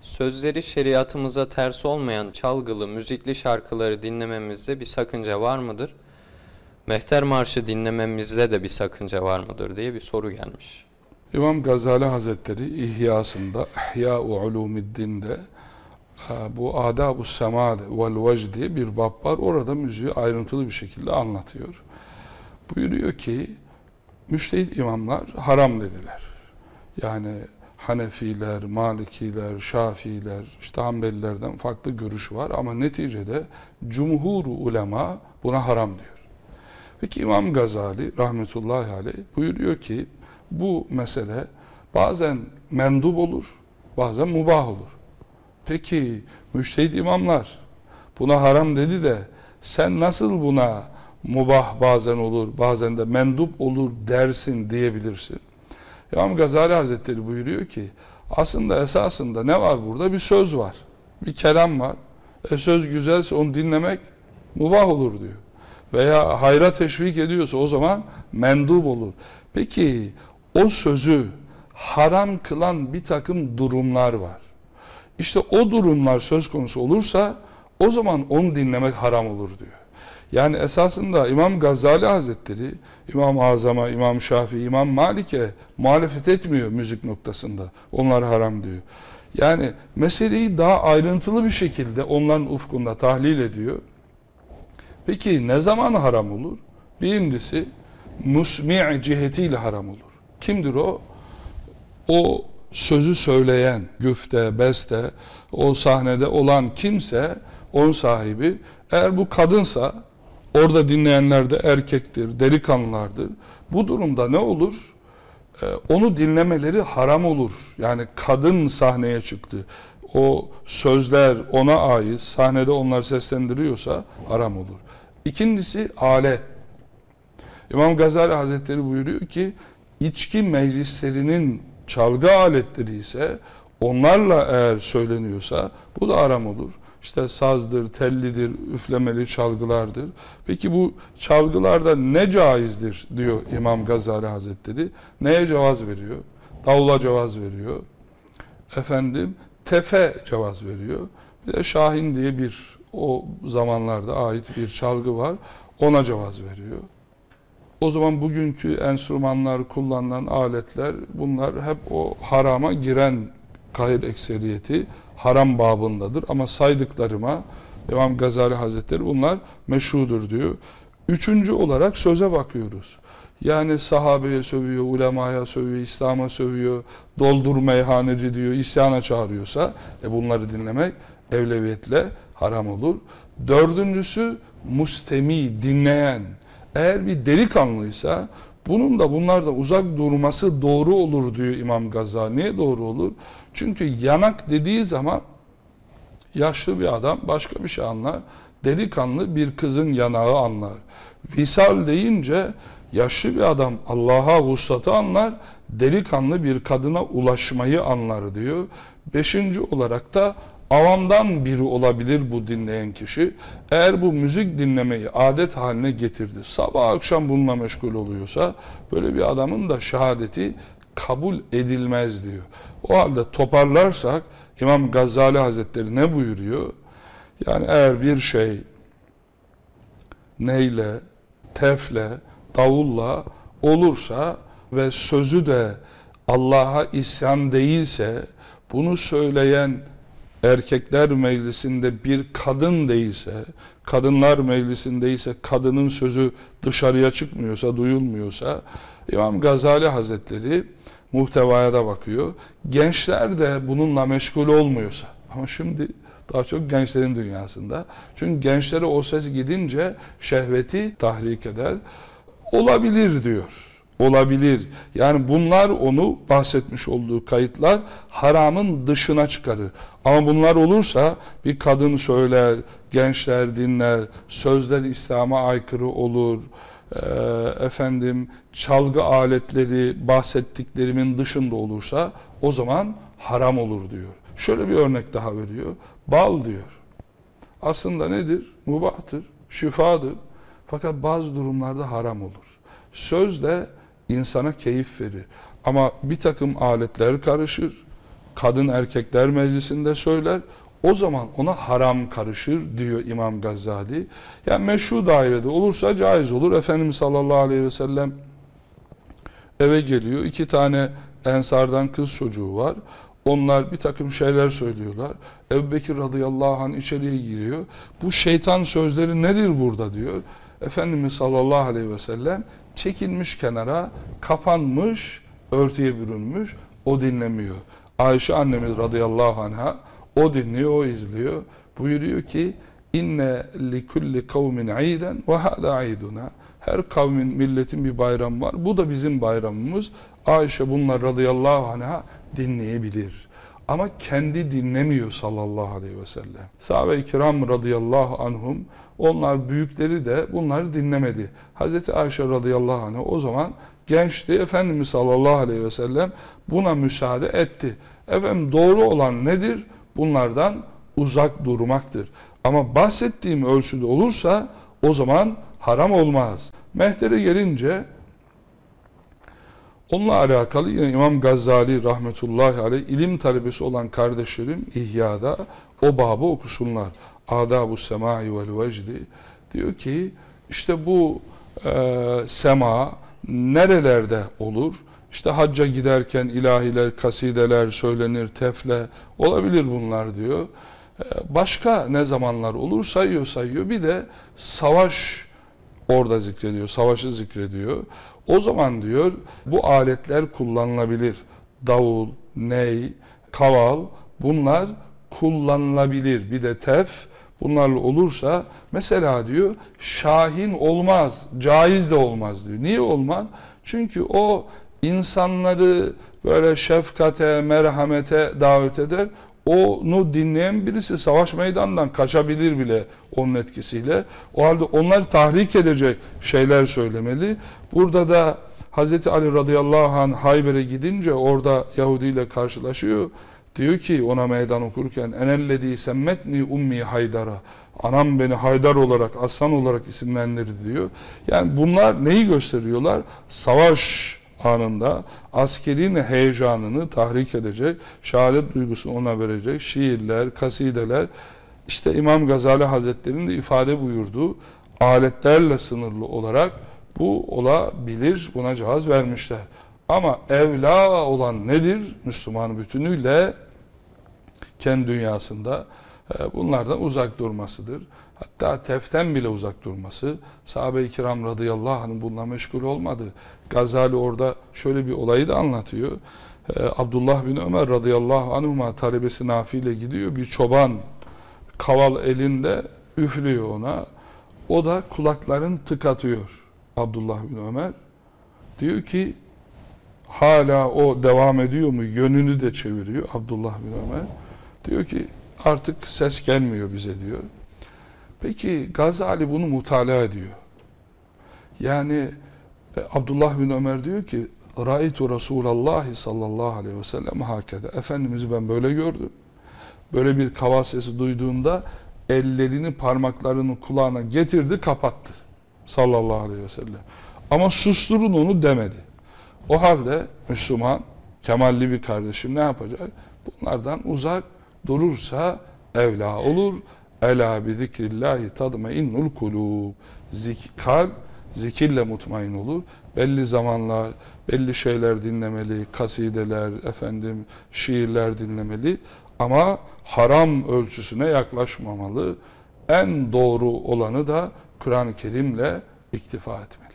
Sözleri şeriatımıza ters olmayan çalgılı, müzikli şarkıları dinlememizde bir sakınca var mıdır? Mehter Marşı dinlememizde de bir sakınca var mıdır diye bir soru gelmiş. İmam Gazali Hazretleri İhyasında, İhya-u Ulumiddin'de bu Adab-ı Semad vel Vecd diye bir bab var. Orada müziği ayrıntılı bir şekilde anlatıyor. Buyuruyor ki, müştehit imamlar haram dediler. Yani Hanefiler, Malikiler, Şafiiler, işte Hanbelilerden farklı görüş var ama neticede cumhur ulema buna haram diyor. Peki İmam Gazali rahmetullahi aleyh buyuruyor ki bu mesele bazen mendub olur, bazen mubah olur. Peki müştehit imamlar buna haram dedi de sen nasıl buna mubah bazen olur, bazen de mendup olur dersin diyebilirsin. İmam Gazali Hazretleri buyuruyor ki aslında esasında ne var burada? Bir söz var. Bir kelam var. E söz güzelse onu dinlemek mubah olur diyor. Veya hayra teşvik ediyorsa o zaman mendub olur. Peki o sözü haram kılan bir takım durumlar var. İşte o durumlar söz konusu olursa o zaman onu dinlemek haram olur diyor. Yani esasında İmam Gazali Hazretleri İmam Azam'a, İmam Şafii, İmam Malik'e muhalefet etmiyor müzik noktasında. Onlar haram diyor. Yani meseleyi daha ayrıntılı bir şekilde onların ufkunda tahlil ediyor. Peki ne zaman haram olur? Birincisi musmi' cihetiyle haram olur. Kimdir o? O sözü söyleyen, güfte, beste, o sahnede olan kimse, onun sahibi, eğer bu kadınsa, orada dinleyenler de erkektir, delikanlılardır. Bu durumda ne olur? Ee, onu dinlemeleri haram olur. Yani kadın sahneye çıktı. O sözler ona ait, sahnede onlar seslendiriyorsa haram olur. İkincisi alet. İmam Gazali Hazretleri buyuruyor ki, içki meclislerinin çalgı aletleri ise onlarla eğer söyleniyorsa bu da haram olur. İşte sazdır, tellidir, üflemeli çalgılardır. Peki bu çalgılarda ne caizdir diyor İmam Gazali Hazretleri. Neye cevaz veriyor? Davula cevaz veriyor. Efendim tefe cevaz veriyor. Bir de Şahin diye bir o zamanlarda ait bir çalgı var. Ona cevaz veriyor. O zaman bugünkü enstrümanlar, kullanılan aletler bunlar hep o harama giren kahir ekseriyeti haram babındadır. Ama saydıklarıma İmam Gazali Hazretleri bunlar meşrudur diyor. Üçüncü olarak söze bakıyoruz. Yani sahabeye sövüyor, ulemaya sövüyor, İslam'a sövüyor, doldur meyhaneci diyor, isyana çağırıyorsa e bunları dinlemek evleviyetle haram olur. Dördüncüsü mustemi, dinleyen. Eğer bir delikanlıysa bunun da bunlardan uzak durması doğru olur diyor İmam Gazali. Niye doğru olur? Çünkü yanak dediği zaman yaşlı bir adam başka bir şey anlar. Delikanlı bir kızın yanağı anlar. Visal deyince yaşlı bir adam Allah'a vuslatı anlar. Delikanlı bir kadına ulaşmayı anlar diyor. Beşinci olarak da avamdan biri olabilir bu dinleyen kişi. Eğer bu müzik dinlemeyi adet haline getirdi, sabah akşam bununla meşgul oluyorsa böyle bir adamın da şehadeti kabul edilmez diyor. O halde toparlarsak İmam Gazali Hazretleri ne buyuruyor? Yani eğer bir şey neyle, tefle, davulla olursa ve sözü de Allah'a isyan değilse bunu söyleyen erkekler meclisinde bir kadın değilse, kadınlar meclisindeyse kadının sözü dışarıya çıkmıyorsa, duyulmuyorsa İmam Gazali Hazretleri muhtevaya da bakıyor. Gençler de bununla meşgul olmuyorsa ama şimdi daha çok gençlerin dünyasında. Çünkü gençlere o ses gidince şehveti tahrik eder. Olabilir diyor olabilir. Yani bunlar onu bahsetmiş olduğu kayıtlar haramın dışına çıkarır. Ama bunlar olursa bir kadın söyler, gençler dinler, sözler İslam'a aykırı olur. E, efendim çalgı aletleri bahsettiklerimin dışında olursa o zaman haram olur diyor. Şöyle bir örnek daha veriyor. Bal diyor. Aslında nedir? Mubahtır, şifadır. Fakat bazı durumlarda haram olur. Söz de insana keyif verir. Ama bir takım aletler karışır. kadın erkekler meclisinde söyler. O zaman ona haram karışır diyor İmam Gazali. Yani meşru dairede olursa caiz olur. Efendimiz sallallahu aleyhi ve sellem eve geliyor. iki tane ensardan kız çocuğu var. Onlar bir takım şeyler söylüyorlar. Ebu Bekir radıyallahu anh içeriye giriyor. Bu şeytan sözleri nedir burada diyor. Efendimiz sallallahu aleyhi ve sellem çekilmiş kenara, kapanmış, örtüye bürünmüş. O dinlemiyor. Ayşe annemiz radıyallahu anha o dinliyor, o izliyor. Buyuruyor ki inne li kulli kavmin iden ve hada iduna. Her kavmin, milletin bir bayramı var. Bu da bizim bayramımız. Ayşe bunlar radıyallahu anha dinleyebilir. Ama kendi dinlemiyor sallallahu aleyhi ve sellem. Sahabe-i kiram radıyallahu anhum onlar büyükleri de bunları dinlemedi. Hazreti Ayşe radıyallahu anh'a o zaman gençti. Efendimiz sallallahu aleyhi ve sellem buna müsaade etti. Efendim doğru olan nedir? Bunlardan uzak durmaktır. Ama bahsettiğim ölçüde olursa o zaman haram olmaz. Mehter'e gelince onunla alakalı yine İmam Gazali rahmetullahi aleyh ilim talebesi olan kardeşlerim İhya'da o babı okusunlar. Adabu semai vel vecdi diyor ki işte bu e, sema nerelerde olur? İşte hacca giderken ilahiler, kasideler söylenir, tefle olabilir bunlar diyor. E, başka ne zamanlar olur sayıyor sayıyor. Bir de savaş orada zikrediyor, savaşı zikrediyor. O zaman diyor bu aletler kullanılabilir. Davul, ney, kaval bunlar kullanılabilir. Bir de tef bunlarla olursa mesela diyor şahin olmaz, caiz de olmaz diyor. Niye olmaz? Çünkü o insanları böyle şefkate, merhamete davet eder. Onu dinleyen birisi savaş meydanından kaçabilir bile onun etkisiyle. O halde onları tahrik edecek şeyler söylemeli. Burada da Hz. Ali radıyallahu anh Hayber'e gidince orada Yahudi ile karşılaşıyor. Diyor ki ona meydan okurken enellezi semmetni ummi haydara. Anam beni Haydar olarak, aslan olarak isimlendirdi diyor. Yani bunlar neyi gösteriyorlar? Savaş anında askerin heyecanını tahrik edecek, şehadet duygusunu ona verecek şiirler, kasideler. İşte İmam Gazali Hazretleri'nin de ifade buyurduğu aletlerle sınırlı olarak bu olabilir, buna cevaz vermişler. Ama evla olan nedir? Müslüman bütünüyle kendi dünyasında e, bunlardan uzak durmasıdır. Hatta teften bile uzak durması. Sahabe-i kiram radıyallahu anh bununla meşgul olmadı. Gazali orada şöyle bir olayı da anlatıyor. Ee, Abdullah bin Ömer radıyallahu anhuma talebesi Nafi ile gidiyor. Bir çoban kaval elinde üflüyor ona. O da kulakların tıkatıyor Abdullah bin Ömer. Diyor ki hala o devam ediyor mu? Yönünü de çeviriyor Abdullah bin Ömer. Diyor ki artık ses gelmiyor bize diyor. Peki Gazali bunu mutala ediyor. Yani e, Abdullah bin Ömer diyor ki Raitu Resulallah sallallahu aleyhi ve sellem hakede. Efendimiz'i ben böyle gördüm. Böyle bir kaval sesi duyduğunda ellerini parmaklarını kulağına getirdi kapattı. Sallallahu aleyhi ve sellem. Ama susturun onu demedi. O halde Müslüman, kemalli bir kardeşim ne yapacak? Bunlardan uzak durursa evla olur. Ela bi zikrillahi tadmainnul kulub. Zik kalp zikirle mutmain olur. Belli zamanlar, belli şeyler dinlemeli, kasideler, efendim şiirler dinlemeli ama haram ölçüsüne yaklaşmamalı. En doğru olanı da Kur'an-ı Kerim'le iktifa etmeli.